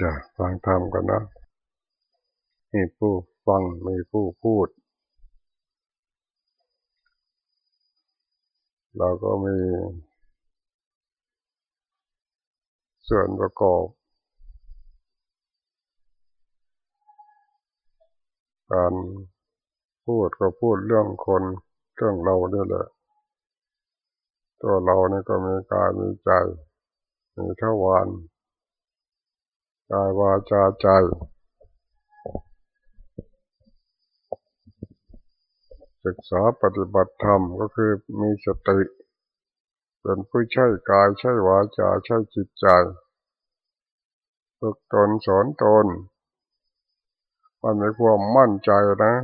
จะฟังธรรมกันนะ มีผู้ฟัง มีผู้พูด เราก็มี ส่วนประกอบการพูดก็พูดเรื่องคน เรื่องเราเนี่ยแหละ ตัวเราเนี่ยก็มีกายมีใจ มีทวารกายวาจาใจศึกษาปฏิบัติธรรมก็คือมีสติเป็นผู้ใช้กายใช้วาจาใช้จิตใจฝึกตนสอนตนมันมีความมั่นใจนะ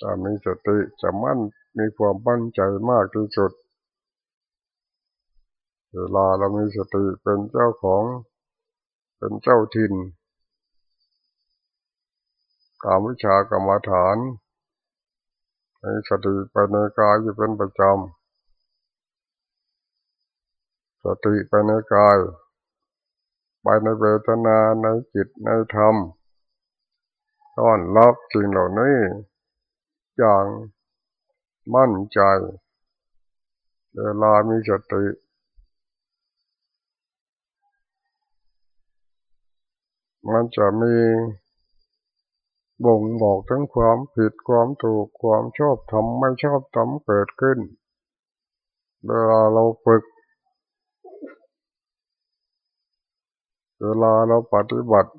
ถ้ามีสติจะมั่นมีความมั่นใจมากที่สุด เวลาเรามีสติเป็นเจ้าของ เป็นเจ้าถิ่นกามวิชากรรมฐานมีสติไปในกายอยู่เป็นประจำสติไปในกาย ไปในเวทนาในจิตในธรรมต้อนรับสิ่งเหล่านี้อย่างมั่นใจ เวลามีสติ มันจะมีบ่งบอกทั้งความผิดความถูกความชอบทำไม่ชอบทำเกิดขึ้นเวลาเราฝึก เวลาเราปฏิบัติ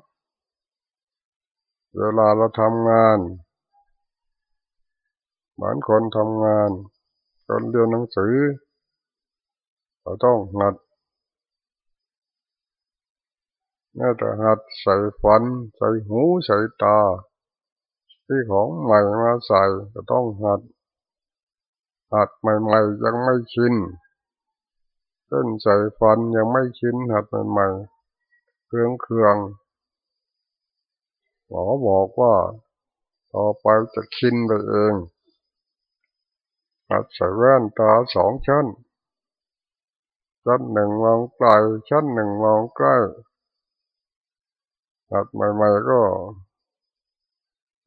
เวลาเราทำงาน เหมือนคนทำงาน คนเรียนหนังสือ เราต้องหัด แม้แต่หัดใส่ฟัน ใส่หูใส่ตา ที่ของใหม่มาใส่ก็ต้องหัด หัดใหม่ๆยังไม่ชินเส้นใส่ฟันยังไม่ชินหัดใหม่ๆเครื่องเครื่องหมอบอกว่า ต่อไปจะชินไปเองหัดใส่แว่นตาสองชั้น ชั้นหนึ่งมองไกลชั้นหนึ่งมองใกล้ หัดใหม่ๆก็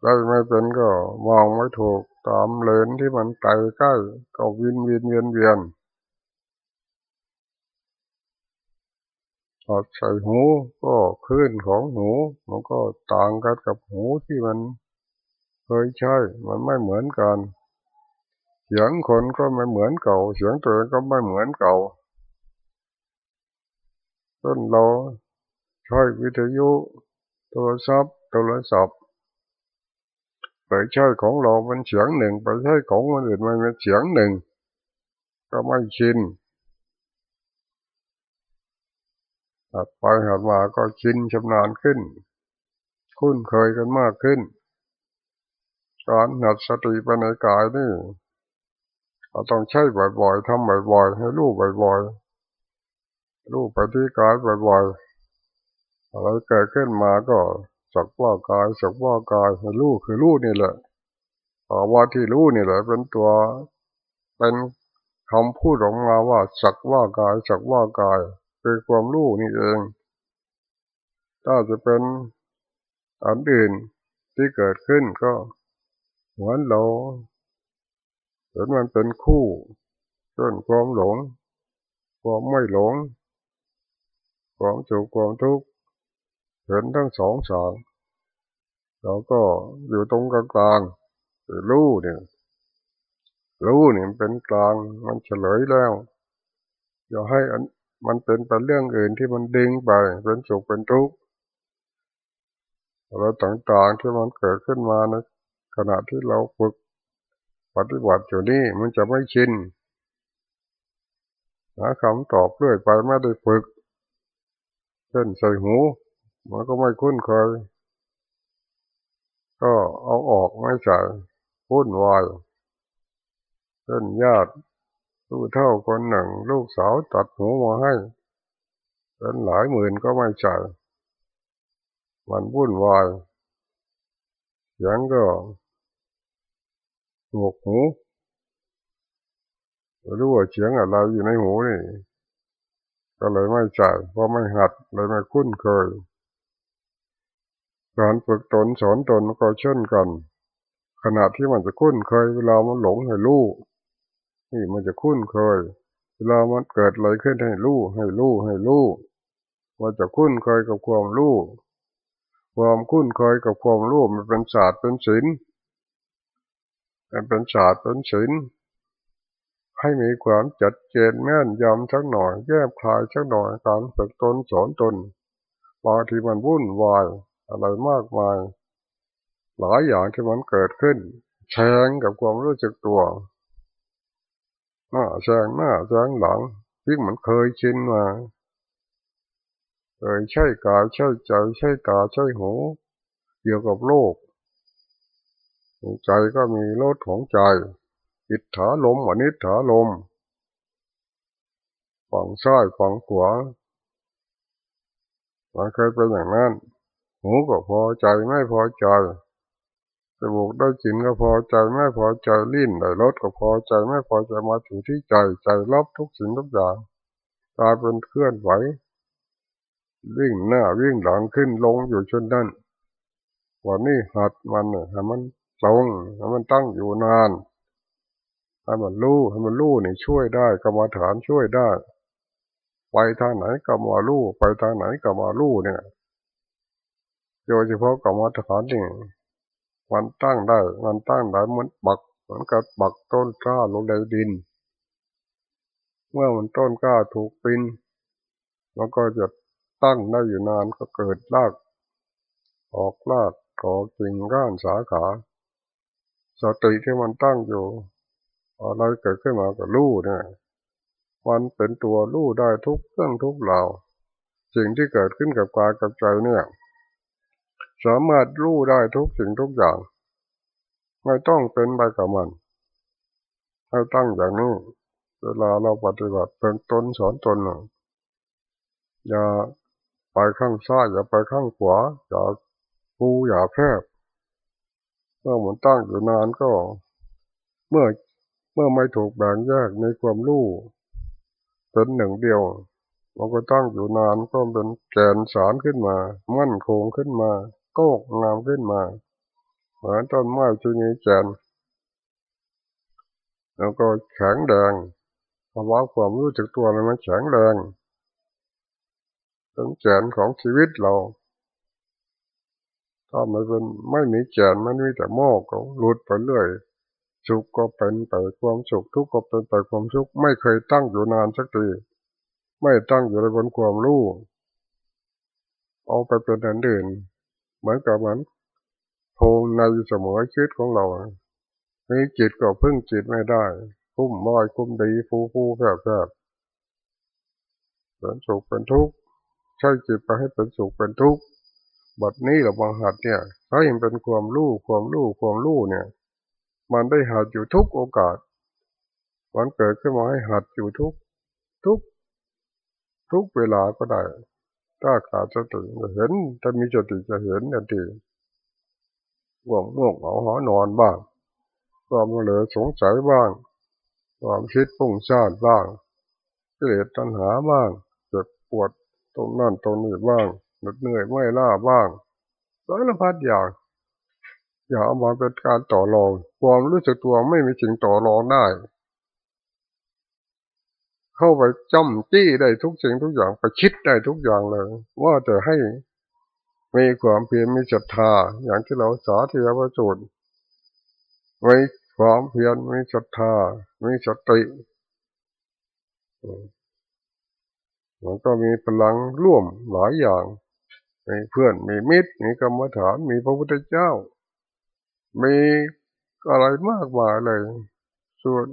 ได้ไม่เป็นก็มองไม่ถูกตามเลนที่มันไกลใกล้ก็วินวินเวียนเวียนหัดใส่หูก็คลื่นของหูมันก็ต่างกันกับหูที่มันเคยใช้มันไม่เหมือนกัน เสียงคนก็ไม่เหมือนเก่า เสียงตัวเองก็ไม่เหมือนเก่าต้นเราใช้วิทยุ โทรศัพท์โทรศัพท์ไปใช้ของเราเป็นเสียงหนึ่งไปใช้ของคนอื่นมันเป็นเสียงหนึ่ง ก็ไม่ชินหัดไปหัดมาก็ชินชำนาญขึ้น คุ้นเคยกันมากขึ้น การหัดสติไปัญกายนี่เราต้องใช้บ่อยๆทำบ่อยๆ ให้รู้บ่อยๆ รู้ไปที่กายบ่อยๆ อะไรเกิดขึ้นมาก็สักว่ากายสักว่ากายให้รู้คือรู้นี่แหละภาวะที่รู้นี่แหละเป็นตัวเป็นคำพูดออกมาว่าสักว่ากายสักว่ากายเป็นความรู้นี่เอง ถ้าจะเป็นอันอื่นที่เกิดขึ้นก็เหมือนเราเห็นมันเป็นคู่เช่นความหลง ความไม่หลง ความสุขความทุกข์ เห็นทั้งสองสางเราก็อยู่ตรงกลางกลางรู้เนี่ยรู้เนี่ยเป็นกลางมันเฉลยแล้ว อย่าให้อันมันเป็นไปเรื่องอื่นที่มันดึงไปเป็นสุขเป็นทุกข์อะไรต่างๆที่มันเกิดขึ้นมาในขณะที่เราฝึกปฏิบัติอยู่นี่มันจะไม่ชินหาคำตอบเรื่อยไปไม่ได้ฝึก เช่นใส่หู มันก็ไม่คุ้นเคย ก็เอาออกไม่ใส่พุ่นวายเช่นญาติลูกเท่าคนหนึ่ง ลูกสาวตัดหูมาให้เป็นหลายหมื่นก็ไม่ใส่มันวุ่นวายเสียงก็หงกหูรู้ว่าเสียงอะไรอยู่ในหูนี่ ก็เลยไม่ใช่เพราะไม่หัดเลยไม่คุ้นเคย การฝึกตนสอนตนก็เช่นกัน ขณะที่มันจะคุ้นเคยเวลามันหลงให้รู้นี่มันจะคุ้นเคย เวลามันเกิดอะไรขึ้นให้รู้ให้รู้ให้รู้มันจะคุ้นเคยกับความรู้ความคุ้นเคยกับความรู้มันเป็นศาสตร์เป็นศิลป์มันเป็นศาสตร์เป็นศิลป์ให้มีความจัดเจนแม่นยำสักหน่อยแยบคลายสักหน่อยการฝึกตนสอนตนบางทีมันวุ่นวาย อะไรมากมาย หลายอย่างที่มันเกิดขึ้น แชงกับความรู้สึกตัว หน้าแชงหน้าแชงหลังที่มันเคยชินมาเคยใช่กายใช่ใจใช่ตาใช่หูเกี่ยวกับโลก ใจก็มีรสของใจ อิทธาลมอนิถาลมฝั่งซ้ายฝั่งขวามันเคยเป็นอย่างนั้น หูก็พอใจไม่พอใจจมูกได้กลิ่นก็พอใจไม่พอใจลิ้นได้รสก็พอใจไม่พอใจมาถึงที่ใจใจรับทุกสิ่งทุกอย่างกลายเป็นเคลื่อนไหววิ่งหน้าวิ่งหลังขึ้นลงอยู่ชนนั้นวันนี้หัดมันเนี่ยให้มันตรงให้มันตั้งอยู่นานให้มันรู้ให้มันรู้นี่ช่วยได้กรรมฐานช่วยได้ ไปทางไหนก็มารู้ไปทางไหนก็มารู้เนี่ย โดยเฉพาะกรรมฐานนี่มันตั้งได้ มันตั้งได้เหมันบักเหมันก็บักต้นกล้าลงในดิน เมื่อมันต้นกล้าถูกปินมันก็จะตั้งได้อยู่นานก็เกิดราก ออกรากกอกิ่งก้านสาขา สติที่มันตั้งอยู่อะไรเกิดขึ้นมาก็รู้เนี่ยมันเป็นตัวรู้ได้ทุกเรื่องทุกเหล่าสิ่งที่เกิดขึ้นกับกายกับใจเนี่ย สามารถรู้ได้ทุกสิ่งทุกอย่าง ไม่ต้องเป็นไปกับมันให้ตั้งอย่างนี้ เวลาเราปฏิบัติเป็นตนสอนตนอย่าไปข้างซ้ายอย่าไปข้างขวาอย่าปูอย่าแพบเมื่อมันตั้งอยู่นานก็ เมื่อเมื่อไม่ถูกแบ่งแยกในความรู้เป็นหนึ่งเดียวมันก็ตั้งอยู่นานก็เป็นแกนสารขึ้นมา มั่นคงขึ้นมา ก้งามขึ้นมา เหมือนต้นไม้ที่มีแกนแล้วก็แข็งแดงภาวะความรู้จักตัวมันแข็งแรงเป็นแกนของชีวิตเรา ถ้าไม่เป็นไม่มีแกนมันมีแต่โมกก็หลุดไปเรื่อยสุขก็เป็นไปความสุขทุกข์ก็เป็นไปความสุกข์ไม่เคยตั้งอยู่นานสักทีไม่ตั้งอยู่ในบนความรู้เอาไปเป็นอันอื่น เหมือนกับมันโพงในเสมอชีวิตของเรามีจิตก็พึ่งจิตไม่ได้ คุ้มม้อยคุ้มดีฟูฟูแฝบแฝบเป็นสุขเป็นทุกข์ใช้จิตไปให้เป็นสุขเป็นทุกข์บทนี้เราบังหัดเนี่ยถ้ายังเป็นความรู้ความรู้ความรู้เนี่ย มันได้หัดอยู่ทุกโอกาสมันเกิดขึ้นมาให้หัดอยู่ทุกทุกทุกเวลาก็ได้ ถ้าขาดสติจะเห็น ถ้ามีสติจะเห็นทันทีว่วงง่วงเหงาหอนอนบ้าง ความเหลือสงสัยบ้าง ความคิดปุ่งซ่านบ้างเกลียดตัณหาบ้างเจ็บปวดตรงนั่นตรงนี้บ้างเหนื่อยไม่ล่าบ้างสารพัดอย่าง อย่าเอามาเป็นการต่อรอง ความรู้สึกตัวไม่มีสิ่งต่อรองได้ เข้าไปจ้ำจี้ได้ทุกสิ่งทุกอย่างไปคิดได้ทุกอย่างเลย ว่าจะให้มีความเพียรมีศรัทธาอย่างที่เราสาธยายประจุมีความเพียรมีศรัทธามีสติมันก็มีพลังร่วมหลายอย่างมีเพื่อนมีมิตรมีกรรมฐานมีพระพุทธเจ้า มีอะไรมากมายเลย ส่วน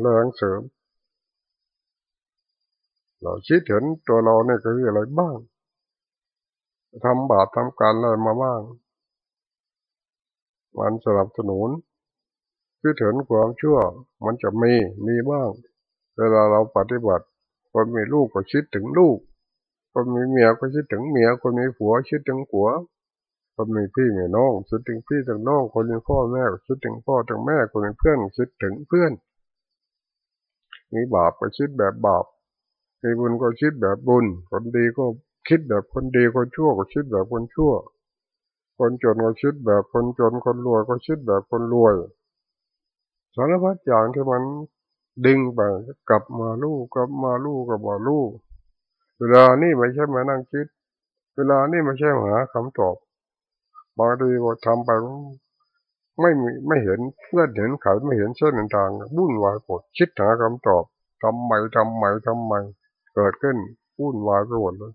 แรงเสริม เราคิดเห็นตัวเราเนี่ยก็คืออะไรบ้างทำบาปทำการอะไรมาบ้าง มันสนับสนุนคิดเห็นความชั่ว มันจะมีมีบ้าง เวลาเราปฏิบัติคนมีลูกก็คิดถึงลูก คนมีเมียก็คิดถึงเมีย คนมีผัวคิดถึงผัว คนมีพี่มีน้องคิดถึงพี่ถึงน้อง คนมีพ่อแม่คิดถึงพ่อถึงแม่ คนมีเพื่อนคิดถึงเพื่อน มีบาปก็คิดแบบบาปมีบุญก็คิดแบบบุญ คนดีก็คิดแบบคนดีคนชั่วก็คิดแบบคนชั่ว คนจนก็คิดแบบคนจนคนรวยก็คิดแบบคนรวยสารพัดอย่างที่มันดึงไปกลับมาลู่กลับมาลู่กลับมาลู่เวลานี่ไม่ใช่มานั่งคิด เวลานี่ไม่ใช่หาคำตอบบางทีก็ทำไป ไม่มีไม่เห็นเพื่อนเห็นเขาไม่เห็นเส้นทางวุ่นวายปวดคิดหาคำตอบทำไมทำไมทำไม เกิดขึ้นวุ่นวายไปหมดเลย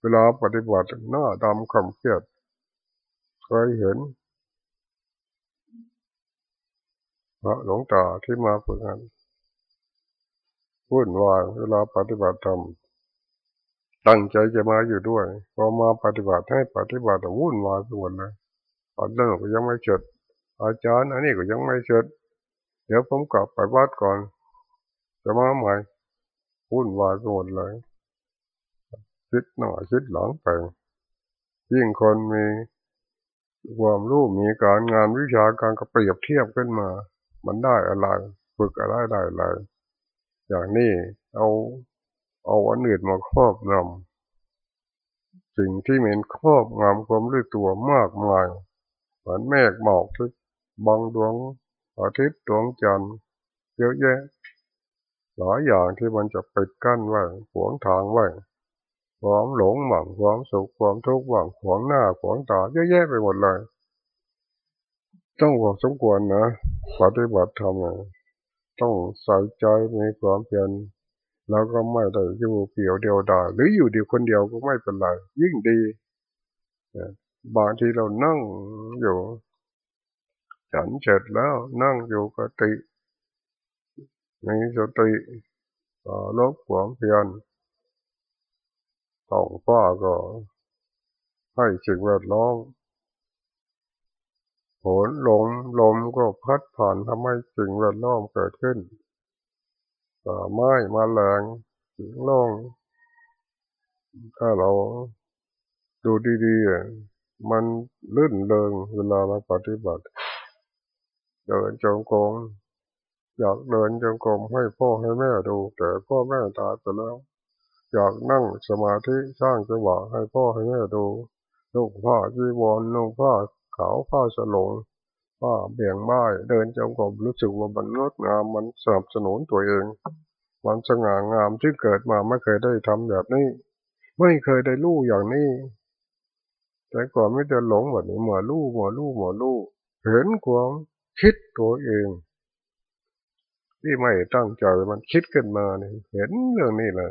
เวลาปฏิบัติหน้าดำคำเครียดเคยเห็นพระหลวงตาที่มาฝึกงานวุ่นวายเวลาปฏิบัติธรรมตั้งใจจะมาอยู่ด้วยพอมาปฏิบัติให้ปฏิบัติวุ่นวายไปหมดเลยอันนั้นก็ยังไม่เสร็จ อาจารย์อันนี้ก็ยังไม่เสร็จ เดี๋ยวผมกลับไปวัดก่อน จะมาใหม่วุ่นวายไปหมดเลยคิดหน้าคิดหลังไปยิ่งคนมีความรู้มีการงานวิชาการก็เปรียบเทียบขึ้นมา มันได้อะไร ฝึกอะไรได้อะไร อย่างนี้เอาเอาอันอื่นมาครอบงำสิ่งที่เหม็นครอบงำความรู้ตัวมากมายเหมือนเมฆหมอกที่ บังดวงอาทิตย์ดวงจันทร์เยอะแยะหลายอย่างที่มันจะปิดกั้นไว้ขวางทางไว้ความหลงหมั่งความสุขความทุกข์หวังขวางหน้าขวางตาเยอะแยะไปหมดเลย ต้องบอกสมควรนะปฏิบัติธรรมต้องใส่ใจมีความเพียรแล้วก็ไม่ได้อยู่เปี่ยวเดียวดายหรืออยู่เดียวคนเดียวก็ไม่เป็นไรยิ่งดีบางทีเรานั่งอยู่ ฉันเสร็จแล้วนั่งอยู่กติมีสติลบความเพียรท้องฟ้าก็ให้สิ่งแวดล้อมฝนลมลมก็พัดผ่านทำให้สิ่งแวดล้อมเกิดขึ้นป่าไม้มาแรงสิ่งล่อง ถ้าเราดูดีๆมันลื่นเริงเวลาเราปฏิบัติ เดินจงกรมอยากเดินจงกรมให้พ่อให้แม่ดูแต่พ่อแม่ตายไปแล้ว อยากนั่งสมาธิสร้างจังหวะให้พ่อให้แม่ดูนุ่งผ้าจีวรนุ่งผ้าขาวผ้าสลงผ้าเบี่ยงไม้เดินจงกรมรู้สึกว่ามันงดงามมันสนับสนุนตัวเองมันสง่างามที่เกิดมาไม่เคยได้ทำแบบนี้ ไม่เคยได้รู้อย่างนี้ แต่ก่อนไม่จะหลงแบบนี้หมัวรู้หมัวรู้หมัวรู้เห็นความ คิดตัวเอง ที่ไม่ตั้งใจมันคิดขึ้นมาเนี่ยเห็นเรื่องนี้แหละ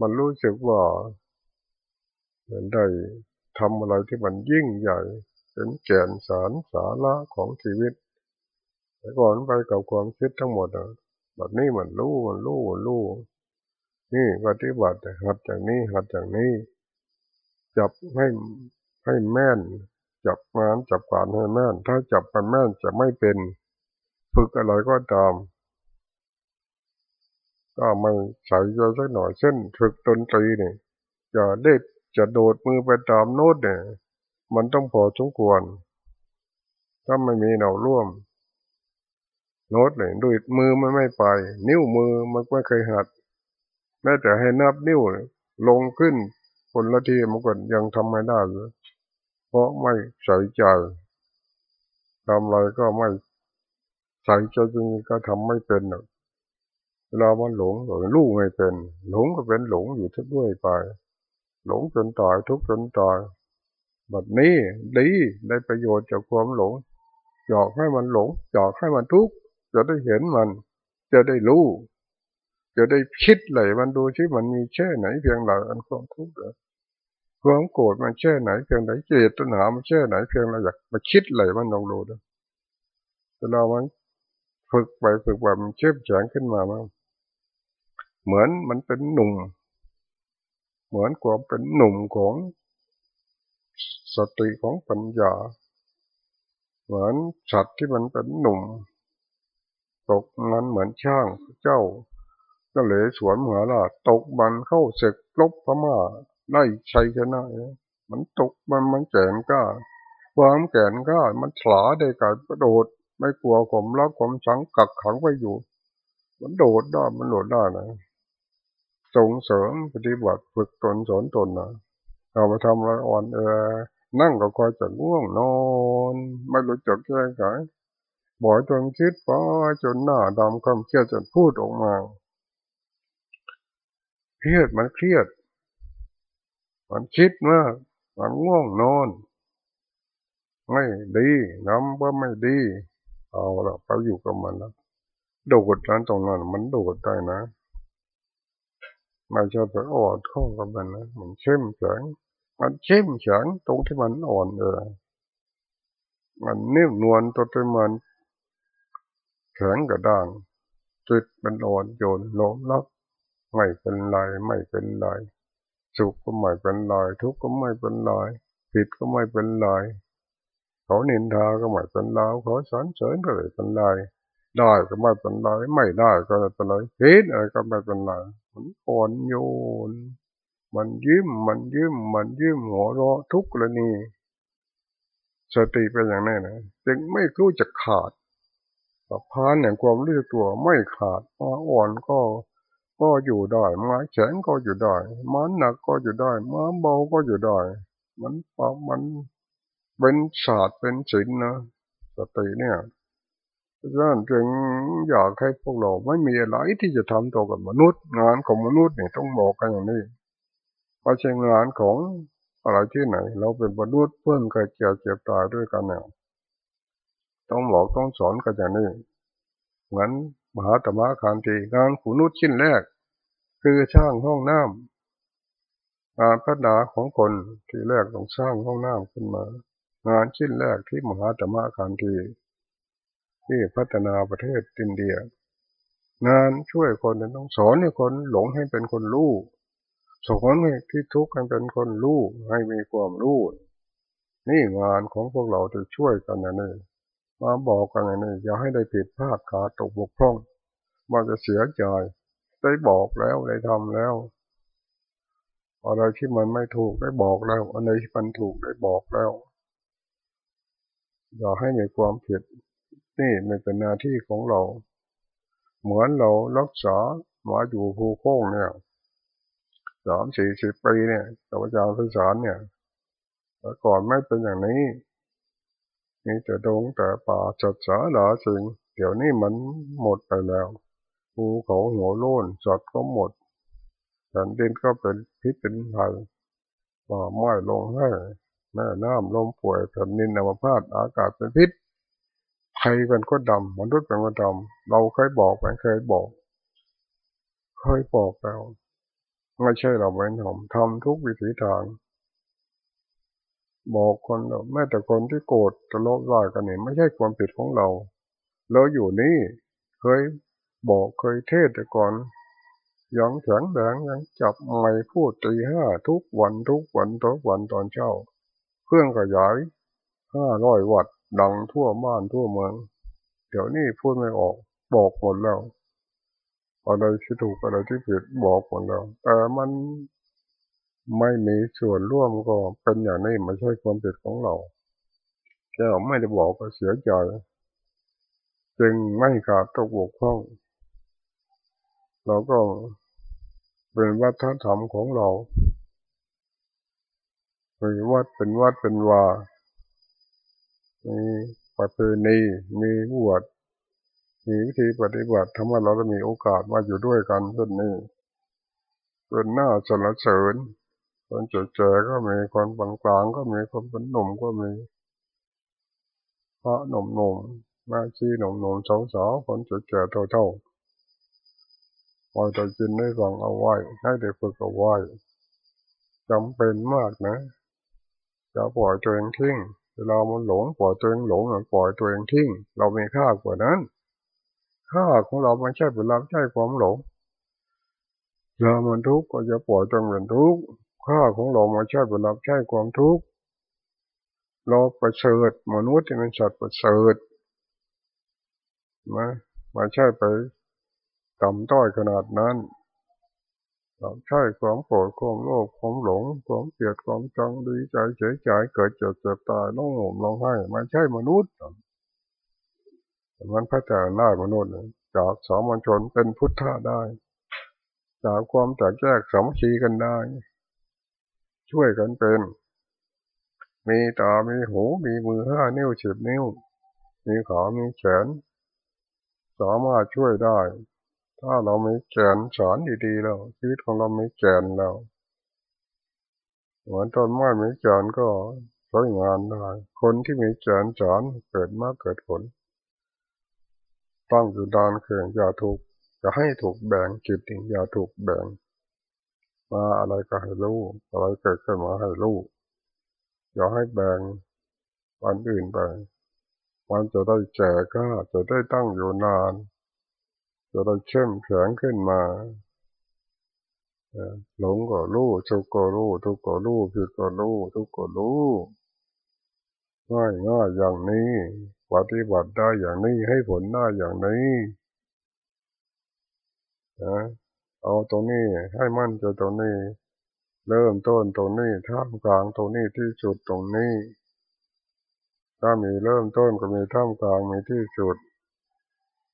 มันรู้สึกว่าเหมือนได้ทำอะไรที่มันยิ่งใหญ่เป็นแก่นสารสาระของชีวิตแต่ก่อนไปกับความคิดทั้งหมดอะแบบนี้มันรู้มันรู้มันรู้นี่ปฏิบัติหัดอย่างนี้หัดอย่างนี้ จับให้ให้แม่น จับงานจับการให้แม่น ถ้าจับมันแม่นจะไม่เป็น ฝึกอะไรก็ตาม ก็ไม่ใส่ใจสักหน่อยเช่นฝึกดนตรีเนี่ยจะเด็ดจะโดดมือไปตามโน้ตเนี่ย มันต้องพอสมควร ถ้าไม่มีเราร่วม โน้ตเลยดูดมือมันไม่ไป นิ้วมือมันไม่เคยหัดแม้แต่ให้นับนิ้วลงขึ้นคนละทีมันก็ยังทำไม่ได้เลย เพราะไม่ใส่ใจทำอะไรก็ไม่ใส่ใจจริงก็ทำไม่เป็นหรอกเวลามันหลงหลงลูกไม่เป็น หลงก็เป็นหลงอยู่ทุกด้วยไป หลงจนตายทุกจนตายแบบนี้ดีได้ประโยชน์จากความหลงอยากให้มันหลงอยากให้มันทุกข์จะได้เห็นมัน จะได้รู้ จะได้คิดเลยมันดูที่มันมีแช่ไหนเพียงไรอันความทุกข์ ความโกรธมันแช่ไหนเพียงไหนเจตนามันแช่ไหนเพียงไรอยากมาคิดเลยมันลองดูด้วยเวลามันฝึกไปฝึกไปมันเชื่อมแข็งขึ้นมามั้งเหมือนมันเป็นหนุ่ม เหมือนความเป็นหนุ่มของสติของปัญญา เหมือนสัตว์ที่มันเป็นหนุ่ม ตกมันเหมือนช่างเจ้าก็เลยสวนเหมือละตกมันเข้าเสกลบพม่า ได้ชัยชนะมันตกมันมันแก่นก้าความแก่นก้ามันฉลาได้การกระโดด ไม่กลัวผมรักผมสังกักขังไว้อยู่ มันโดดได้มันโดดได้นะส่งเสริมปฏิบัติฝึกตนสอนตนนะเอาไปทำอะไรอ่อนเออนั่งก็คอยจะง่วงนอน ไม่รู้จักแก้ไขบ่อยจนคิดไปจนหน้าดำความเครียดจนพูดออกมา เครียดมันเครียด มันคิดมาก มันง่วงนอน ไม่ดีน้ำว่าไม่ดี เอาละไปอยู่กับมันแล้วโดดนั้นตรงนั้น มันโดดได้นะไม่ใช่ไปอ่อนข้องกับมันนะมันเข้มแข็งมันเข้มแข็งตรงที่มันอ่อนเออมันนิ่มนวลตัวที่มันแข็งกระด้างจิตมันอ่อนโยนล้มลับไม่เป็นไรไม่เป็นไร สุขก็ไม่เป็นไรทุกข์ก็ไม่เป็นไรผิดก็ไม่เป็นไรเขานินทาก็ไม่เป็นไรเขาสอนเสริญก็ไม่เป็นไรได้ก็ไม่เป็นไรไม่ได้ก็ไม่เป็นไรผิดอะไรก็ไม่เป็นไรมันอ่อนโยน มันยิ้มมันยิ้มมันยิ้มหัวเราะทุกกรณีสติเป็นอย่างนี้นะจึงไม่รู้จะขาดพานอย่างความรู้ตัวไม่ขาดมาอ่อนก็ ก็อยู่ได้มาแข็งก็อยู่ได้มาหนักก็อยู่ได้มาเบาก็อยู่ได้ มันมันเป็นศาสตร์เป็นศิลป์นะสติเนี่ยดังนั้นจึงอยากให้พวกเราไม่มีอะไรที่จะทำตัวกับมนุษย์ งานของมนุษย์เนี่ยต้องบอกกันอย่างนี้ไม่ใช่งานของอะไรที่ไหน เราเป็นมนุษย์เพื่อนเคยเจ็บเจ็บตายด้วยกันเนี่ยต้องบอกต้องสอนกันอย่างนี้เหมือน มหาธรรมะคานตีงานขุนุษชิ้นแรก คือสร้างห้องน้ำงานพัฒนาของคนที่แรกต้องสร้างห้องน้ำขึ้นมา งานชิ้นแรกที่มหาธรรมะคานตีที่พัฒนาประเทศอินเดีย งานช่วยคนต้องสอนให้คนหลงให้เป็นคนรู้สอนให้ที่ทุกข์ให้เป็นคนรู้ให้มีความรู้นี่งานของพวกเราจะช่วยกันนะนี่ มาบอกกันนะนี่อย่าให้ได้ผิดพลาดขาดตกบกพร่อง มันจะเสียใจได้บอกแล้วได้ทำแล้วอะไรที่มันไม่ถูกได้บอกแล้วอะไรที่มันถูกได้บอกแล้วอย่าให้มีความผิด นี่มันเป็นหน้าที่ของเรา เหมือนเรารักษาหมาอยู่ภูโค้งเนี่ยสามสี่สิบปีเนี่ยกับอาจารย์พิสารเนี่ยแต่ก่อนไม่เป็นอย่างนี้ มีแต่ดงแต่ป่าจัดสาหลาสิ่ง เดี๋ยวนี้มันหมดไปแล้วภูเขาหัวโล้นสัตว์ก็หมดแผ่นดินก็เป็นพิษเป็นภัยป่าไม้ลงให้แม่น้ำลมป่วยแผ่นดินอัมพาตอากาศเป็นพิษใครเป็นก็ดำมนุษย์เป็นก็ดำเราเคยบอกไปเคยบอก เคยบอกแล้วไม่ใช่เราไม่ทำทำทุกวิถีทาง บอกคนแม้แต่คนที่โกรธจะลบลากันนี่ไม่ใช่ความผิดของเรา เราอยู่นี่เคยบอกเคยเทศแต่ก่อนยังแข็งแรงยังจับไม้พูดตีห้าทุกวันทุกวันทุกวันตอนเช้า เครื่องขยายห้าร้อยวัตต์ดังทั่วบ้านทั่วเมือง เดี๋ยวนี้พูดไม่ออกบอกหมดแล้วอะไรที่ถูกอะไรที่ผิดบอกหมดแล้วแต่มัน ไม่มีส่วนร่วมก็เป็นอย่างนี้ไม่ใช่ความผิดของเราแค่ไม่ได้บอกก็เสียใจจึงไม่ขาดตกบกพร่อง เราก็เป็นวัฒนธรรมของเรามีวัดเป็นวัดเป็นวามีประเพณีมีบวชมีวิธีปฏิบัติทำให้เราได้มีโอกาสมาอยู่ด้วยกันเช่นนี้เป็นหน้าสรรเสริญ คนเจ๋ๆก็มีคนบางกลางก็มีคนเป็นหนุ่มก็มีพระหนุ่มหนุ่มแม่ชีหนุ่มหนุ่มสาวๆคนเจ๋ๆเท่าๆพอจะกินได้ฟังเอาไว้ให้ได้ฝึกเอาไว้จำเป็นมากนะจะปล่อยตัวเองทิ้งเวลามันหลงปล่อยตัวเองหลงปล่อยตัวเองทิ้งเรามีค่ากว่านั้นค่าของเราไม่ใช่เป็นเราใช่ความหลงเรามันทุกข์ก็จะปล่อยจงเป็นทุกข์ ค่าของเราม่ใช่เป็นเราใช่ความทุกข์เราประเสริฐมนุษย์ที่เป็นสัตว์ประเสริฐนะไม่ใช่ไปต่ำต้อยขนาดนั้นเราใช่ความโกรธความโลภความหลงความเกลียดความจังดีใจเฉยใจเกิดเจ็บเจ็บตายร้องห่มร้องไห้ม่ใช่มนุษย์มันพัฒนาได้มนุษย์จากสามัญชนเป็นพุทธะได้ จากความแตกแยกสามัคคีกันได้ ช่วยกันเป็น มีตา มีหู มีมือห้านิ้วสิบนิ้ว มีขา มีแขน สามารถช่วยได้ ถ้าเราไม่แกนสอนดีๆแล้วชีวิตของเราไม่แกนแล้วเหมือนต้นไม้ไม่แกนก็ใช้งานได้ คนที่มีแกนสอนเกิดมาเกิดผล ตั้งอยู่ดานเคืองอย่าถูกจะให้ถูกแบ่งจิตอย่าถูกแบ่ง มาอะไรก็ให้รู้อะไรเกิดขึ้นมาให้รู้อย่าให้แบ่งวันอื่นไปมันจะได้แก่ก็จะได้ตั้งอยู่นาน จะได้เข้มแข็งขึ้นมาหลงก็รู้ชุกก็รู้ทุกก็รู้ผิดก็รู้ทุกก็รู้ง่ายง่ายอย่างนี้ปฏิบัติได้อย่างนี้ให้ผลได้อย่างนี้นะ เอาตรงนี้ให้มั่นใจตรงนี้ เริ่มต้นตรงนี้ท่ามกลางตรงนี้ที่จุดตรงนี้ ถ้ามีเริ่มต้นก็มีท่ามกลางมีที่สุด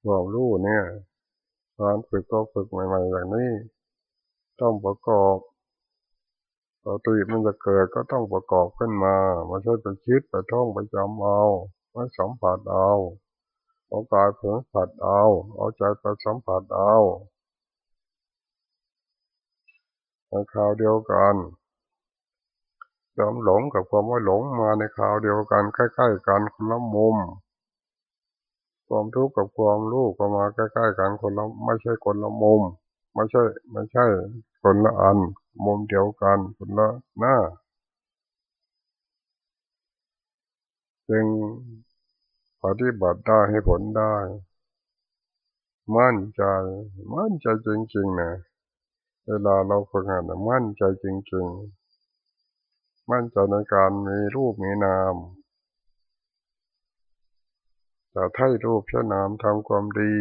ความรู้เนี่ยการฝึกก็ฝึกใหม่ ๆ อย่างนี้ ต้องประกอบปกติมันจะเกิดก็ต้องประกอบขึ้นมาไม่ใช่ไปคิดไปท่องไปจำเอาไม่สัมผัสเอาเอากายเผลผัดเอา เอาใจไปสัมผัสเอา ในคราวเดียวกันความหลงกับความไม่หลงมาในคราวเดียวกันใกล้ๆกันคนละมุม ความทุกข์กับความรู้ก็มาใกล้ๆกันคนละไม่ใช่คนละมุม ไม่ใช่ ไม่ใช่ คนละอัน มุมเดียวกันคนละหน้าจึงปฏิบัติได้ให้ผลได้ มั่นใจ มั่นใจจริงๆนะ เวลาเราฝึกงานมั่นใจจริงๆ มั่นใจในการมีรูปมีนามแต่ถ้รูปเช่นามทำความดี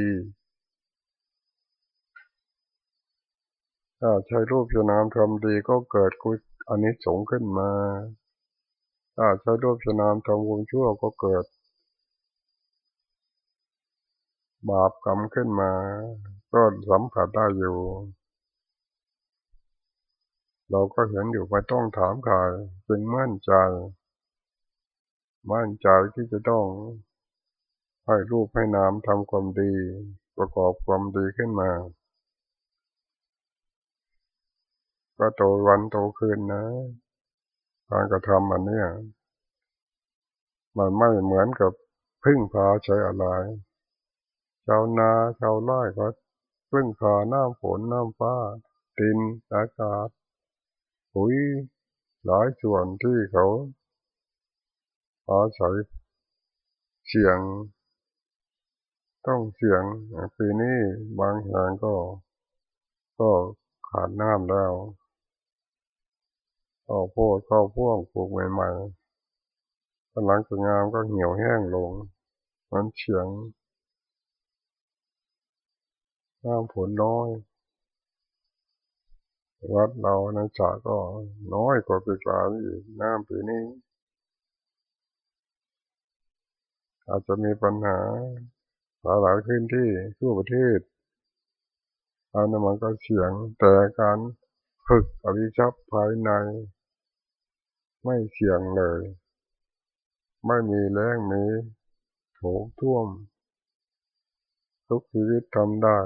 ถ้าใช้รูปเช่นามทำดีก็เกิดกุศอันนี้สงขึ้นมาถ้าใช้รูปเช่นามทำความชั่วก็เกิด บาปกรรมขึ้นมา ก็สัมผัสได้อยู่ เราก็เห็นอยู่ไม่ต้องถามใครจึงมั่นใจ มั่นใจที่จะต้องให้รูปให้นามทำความดี ประกอบความดีขึ้นมาก็โตวันโตคืนนะการกระทำอันนี้มันไม่เหมือนกับพึ่งพาใช้อะไรชาวนาชาวไร่ก็พึ่งพาน้ำฝนน้ำฟ้าดินอากาศ ปุ๋ยหลายส่วนที่เขาอาศัยเสียง ต้องเสียงปีนี้บางแห่งก็ ก็ขาดน้ำแล้วข้าวโพดข้าวพ่วงปลูกใหม่ๆหลังจากงามก็เหี่ยวแห้งลง มันเฉียงน้ำฝนน้อย วัดเราในจาก็น้อยกว่าปีกลางอีกน้ำปีนี้ อาจจะมีปัญหาหลายหลายพื้นที่ทั่วประเทศอันนั้นมันก็เสียงแต่การฝึกอริชับภายใน ไม่เสียงเลย ไม่มีแรงมีโถท่วม ทุกชีวิตทำได้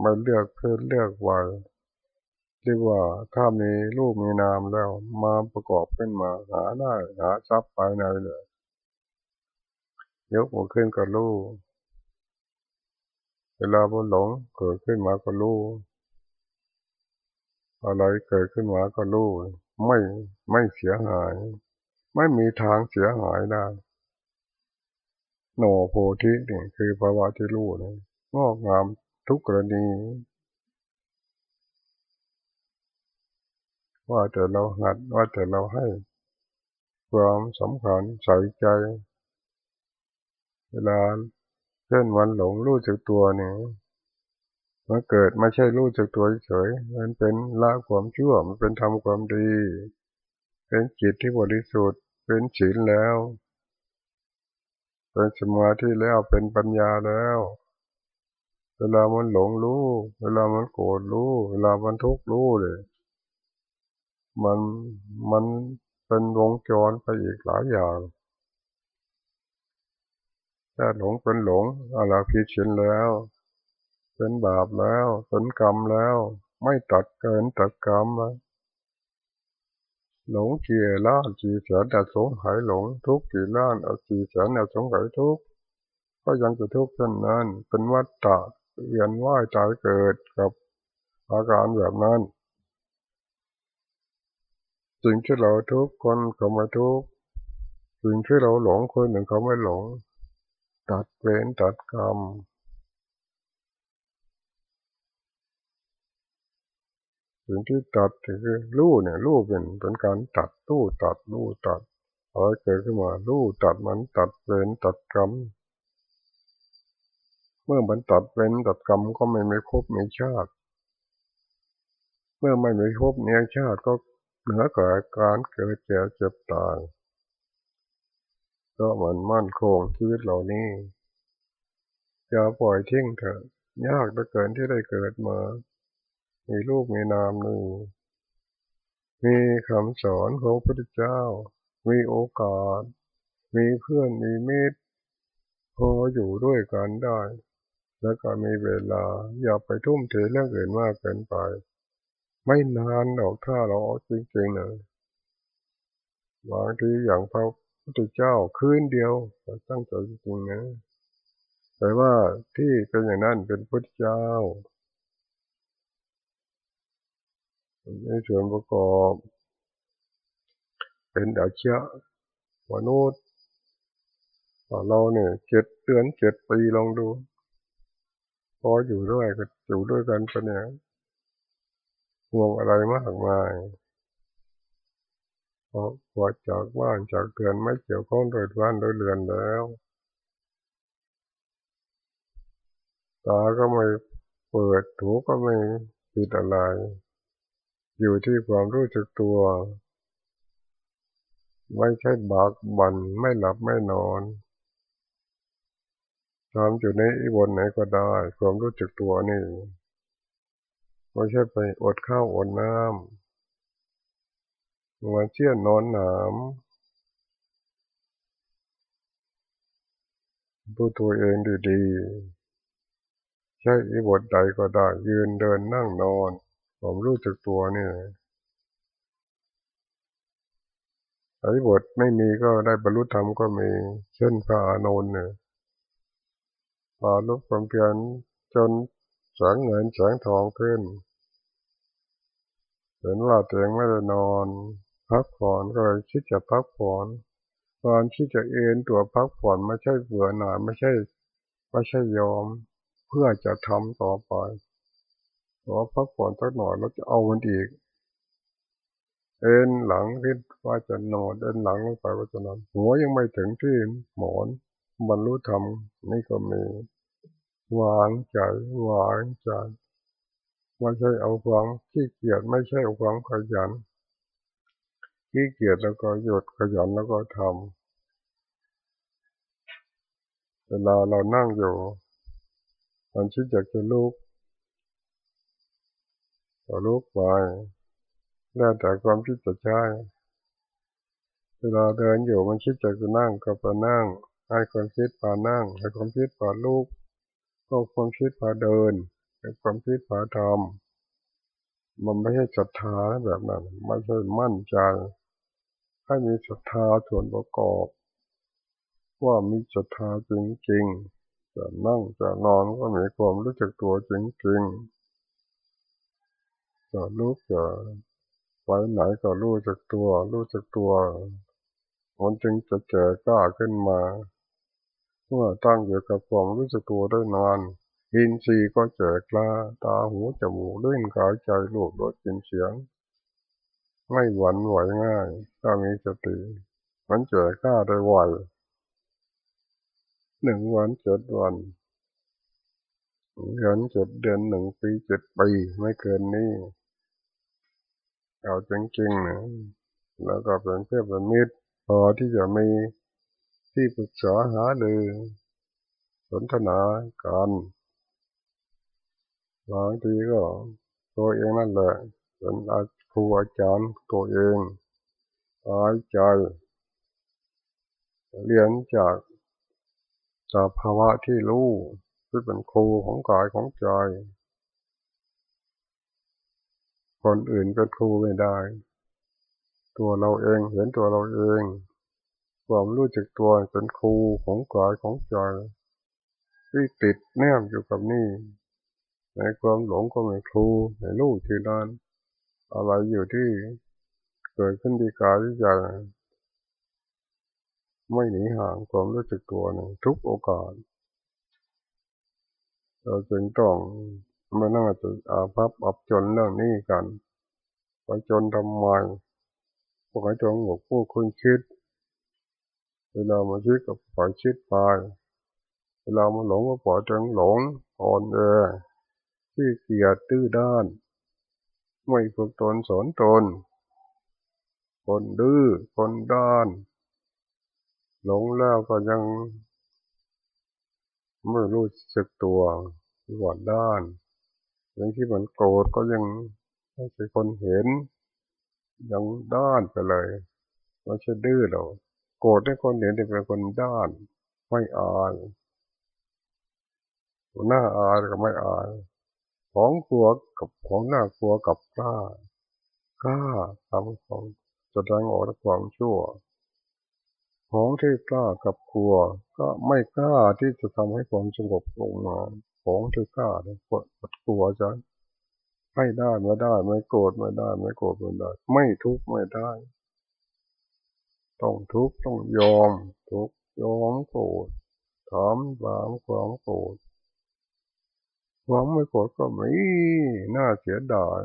ไม่เลือกเพศเลือกวัย เรียกว่าถ้ามีรูปมีนามแล้ว มาประกอบขึ้นมาหาได้หาทรัพย์ภายในเลยยกมือขึ้นก็รู้เวลาบนหลงเกิดขึ้นมาก็รู้อะไรเกิดขึ้นมาก็รู้ไม่ไม่เสียหาย ไม่มีทางเสียหายได้โนโพธินี่คือภาวะที่รู้นะงอกงามทุกกรณี ว่าแต่เราหัดว่าแต่เราให้ ความสำคัญใส่ใจ เวลาเช่นวันหลงรู้จักตัวเนี่ยมันเกิดไม่ใช่รู้จักตัวเฉยมันเป็นละความชั่วมันเป็นทำความดี เป็นจิตที่บริสุทธิ์เป็นศีลแล้วเป็นสมาธิแล้วเป็นปัญญาแล้ว เวลามันหลงรู้ เวลามันโกรธรู้ เวลามันทุกข์รู้เลย มันมันเป็นวงจรไปอีกหลายอย่างถ้าหลงเป็นหลงอะไรผิดศีลแล้ว เป็นบาปแล้วเป็นกรรมแล้ว ไม่ตัดเกินตัดกรรมหลงเกี่ยล้านจีแสนแต่สงสัยหลงทุกกี่ล้านเอาจีแสนแต่สงสัยทุกก็ยังจะทุกข์เช่นนั้น เป็นวัฏฏะเวียนว่ายตายเกิดกับอาการแบบนั้น สิ่งที่เราทุกคนเขาไม่ทุกสิ่งที่เราหลงคนหนึ่งเขาไม่หลง ตัดเวรตัดกรรมสิ่งที่ตัดคือรู้เนี่ยรู้เป็นเป็นการตัดรู้ตัดรู้ตัดอะไรเกิดขึ้นมารู้ตัดมันตัดเวรตัดกรรมเมื่อมันตัดเวรตัดกรรมก็ไม่มีภพมีชาติ เมื่อไม่มีภพมีชาติก็เหนือกับการเกิดเจ็บเจ็บตายก็เหมันมั่นคงชีวิตเหล่านี้อย่าปล่อยทิ้งเถอะ ยากเหลือเกินที่ได้เกิดมา มีลูกมีนามนี่มีคำสอนของพระพุทธเจ้า มีโอกาส มีเพื่อนมีมิตรพออยู่ด้วยกันได้ แล้วก็มีเวลาอย่าไปทุ่มเทเรื่องอื่นมากเกินไป ไม่นานหรอกถ้าเราจริงๆเลยบางทีอย่างพระพุทธเจ้าคืนเดียวตั้งใจจริงๆนะแต่ว่าที่เป็นอย่างนั้นเป็นพุทธเจ้าในส่วนประกอบ เป็นอาชีพมนุษย์เราเนี่ยเจ็ดเดือนเจ็ดปีลองดู พออยู่ด้วยก็อยู่ด้วยกันเป็นอย่าง ห่วงอะไรมากมายเพอพอจากบ้านจากเรือนไม่เกี่ยวข้องโดยบ้านโดยเรือนแล้วตาก็ไม่เปิดหูก็ไม่ปิดอะไร อยู่ที่ความรู้จักตัว ไม่ใช่บากบันไม่หลับไม่นอนทำอยู่ในอีบนไหนก็ได้ ความรู้จักตัวนี่ ไม่ใช่ไปอดข้าวอดน้ำมาเชี่ยนนอนหนามดูตัวเองดีๆ ใช่อีบทใดก็ได้ ยืนเดินนั่งนอน ผมรู้จักตัวนี่ไอ้บทไม่มีก็ได้บรรลุธรรมก็มี เช่นพระอานนท์เนี่ยมาลุกความเพียรจน แสงเงินแสงทองขึ้น เห็นว่าเตัวเองไม่ได้นอนพักผ่อนก็เลยคิดจะพักผ่อนตอนที่จะเอนตัวพักผ่อนไม่ใช่เบื่อหน่ายไม่ใช่ไม่ใช่ยอม เพื่อจะทำต่อไปพอพักผ่อนสักหน่อยแล้วจะเอามันอีก เอ็นหลังคิดว่าจะนอนเอ็นหลังลงไปว่าจะนอนหัวยังไม่ถึงที่หมอนบรรลุธรรมนี่ก็มี วางใจวางใจไม่ใช่เอาความขี้เกียจไม่ใช่เอาความขยันขี้เกียจแล้วก็หยุดขยันแล้วก็ทำเวลาเรานั่งอยู่มันคิดอยากจะลุกก็ลุกไปแล้วแต่ความคิดจะใช้เวลาเดินอยู่มันคิดจะนั่งก็ไปนั่ง ให้ความคิดพานั่งให้ความคิดพาลุก ก็ความคิดพาเดินเป็นความคิดผาธรรมมันไม่ใช่ศรัทธาแบบนั้นไม่ใช่มั่นใจ ให้มีศรัทธาส่วนประกอบ ว่ามีศรัทธาจริงๆจะนั่งจะนอนก็มีความรู้จักตัวจริงๆจะลุกจะไปไหนก็รู้จักตัว รู้จักตัวมันจึงจะเกิดกล้าขึ้นมา เมื่อตั้งอยู่กับความรู้จักตัวได้นานอินทรีย์ก็เจกล้าตาหูจมูกลิ้นกายใจลูกรสกินเสียง ไม่หวั่นไหวง่าย ถ้ามีสติมันเจกล้าได้ไวหนึ่งวันเจ็ดวันเดือนเจ็ดเดือนหนึ่งปีเจ็ดปีไม่เกินนี้เอาจริงๆนะแล้วก็เป็นเพื่อนเป็นมิตรพอที่จะมี ที่ปรึกษาหาเลยสนทนากันบางทีก็ตัวเองนั่นแหละเป็นครูอาจารย์ตัวเองหายใจ เรียนจากสภาวะที่รู้ที่เป็นครูของกายของใจ คนอื่นเป็นครูไม่ได้ ตัวเราเองเห็นตัวเราเอง ความรู้จักตัวเป็นครูของกายของใจที่ติดแนบอยู่กับนี่ ในความหลงก็เป็นครูในรู้ที่นั้นอะไรอยู่ที่เกิดขึ้นที่กายที่ใจไม่หนีห่างความรู้จักตัวในทุกโอกาส เราจึงต้องมานั่งจะอาภัพอับจนเรื่องนี้กันไปจนทำไมพวกไอ้จงหมกผู้คุณคิด เวลามาคิดกับปล่อยคิดไปเวลามาหลงก็ปล่อยจังหลงอ่อนแอที่เกียดตื้อด้าน ไม่ฝึกตนสอนตน คนดื้อคนด้าน หลงแล้วก็ยังไม่รู้สึกตัวหวดด้านย่างที่มันโกรธก็ยังไม่ใช่คนเห็น ยังด้านไปเลยไม่ใช่ดื้อเรา โกรธให้คนเห็นเป็นคนด้านไม่อายหน้าอายก็ไม่อายของกลัวกับของหน้ากลัวกับกล้ากล้าทำของจะดังออกความชั่ว ของที่กล้ากับกลัว ก็ไม่กล้าที่จะทำให้ความสงบลงมาของที่กล้าเนี่ยกดกลัวจะให้ได้ไม่ได้ ไม่โกรธไม่ได้ ไม่โกรธไม่ได้ ไม่ทุกข์ไม่ได้ ต้องทุกข์ต้องยอมทุกข์ยอมโกรธถามบางความโกรธความไม่โกรธก็ไม่น่าเสียดาย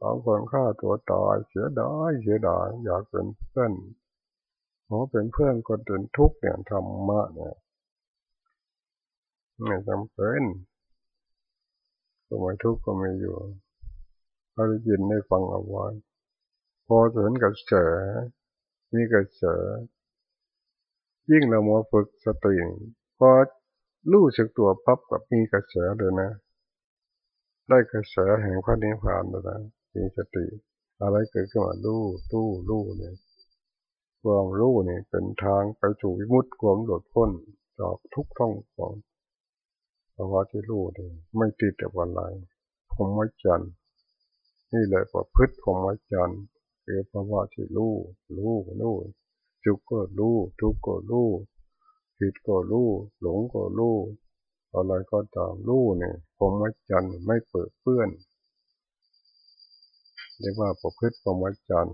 บางคนฆ่าตัวตายเสียดายเสียดายอยากเป็นเพื่อนเพราะเป็นเพื่อนคนอื่นทุกเนี่ยธรรมะเนี่ยไม่จำเป็นก็ไม่ทุกข์ก็ไม่อยู่เราได้ยินได้ฟังเอาไว้พอจะเห็นกระแส มีกระแสยิ่งเรามาฝึกสติพอรู้สึกตัวพับกับมีกระแสเลยนะ ได้กระแสแห่งพระนิพพานเลยนะมีสติ อะไรเกิดขึ้นมารู้ตู้รู้เนี่ยความรู้เนี่ยเป็นทางไปสู่วิมุตติความหลุดพ้นจากทุกท่องของภาวะที่รู้นี่ไม่ติดกับอะไรผมไม่จันนี่เลยประพฤติผมไม่จัน คือภาวะที่รู้รู้รู้จุกก็รู้ทุกก็รู้ผิดก็รู้หลงก็รู้อะไรก็ตามรู้เนี่ยผมไม่จันไม่เปิดเปื้อนเรียกว่าประพฤติผมไม่จัน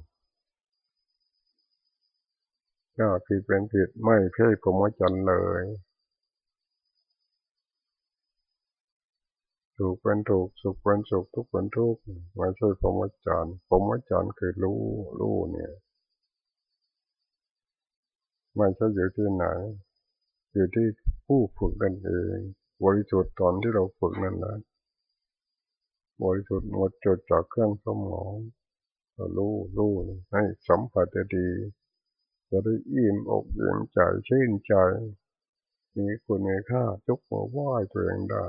ก็ผิดเป็นผิดไม่เพ่ผมว่าจันเลย ถูกเป็นถูกสุขเป็นสุขทุกข์เป็นทุกข์ไม่ใช่ผมว่าจันผมว่าจันคือรู้รู้เนี่ยไม่ใช่อยู่ที่ไหน อยู่ที่ผู้ฝึกนั่นเองบริสุทธิ์ตอนที่เราฝึกนั่นแหละบริสุทธิ์หมดจดจากเครื่องสมองรู้รู้ให้สัมผัสดี จะได้อิ่มอกอิ่มใจชื่นใจ มีคุณมีค่ายกมือไหว้ตัวเองได้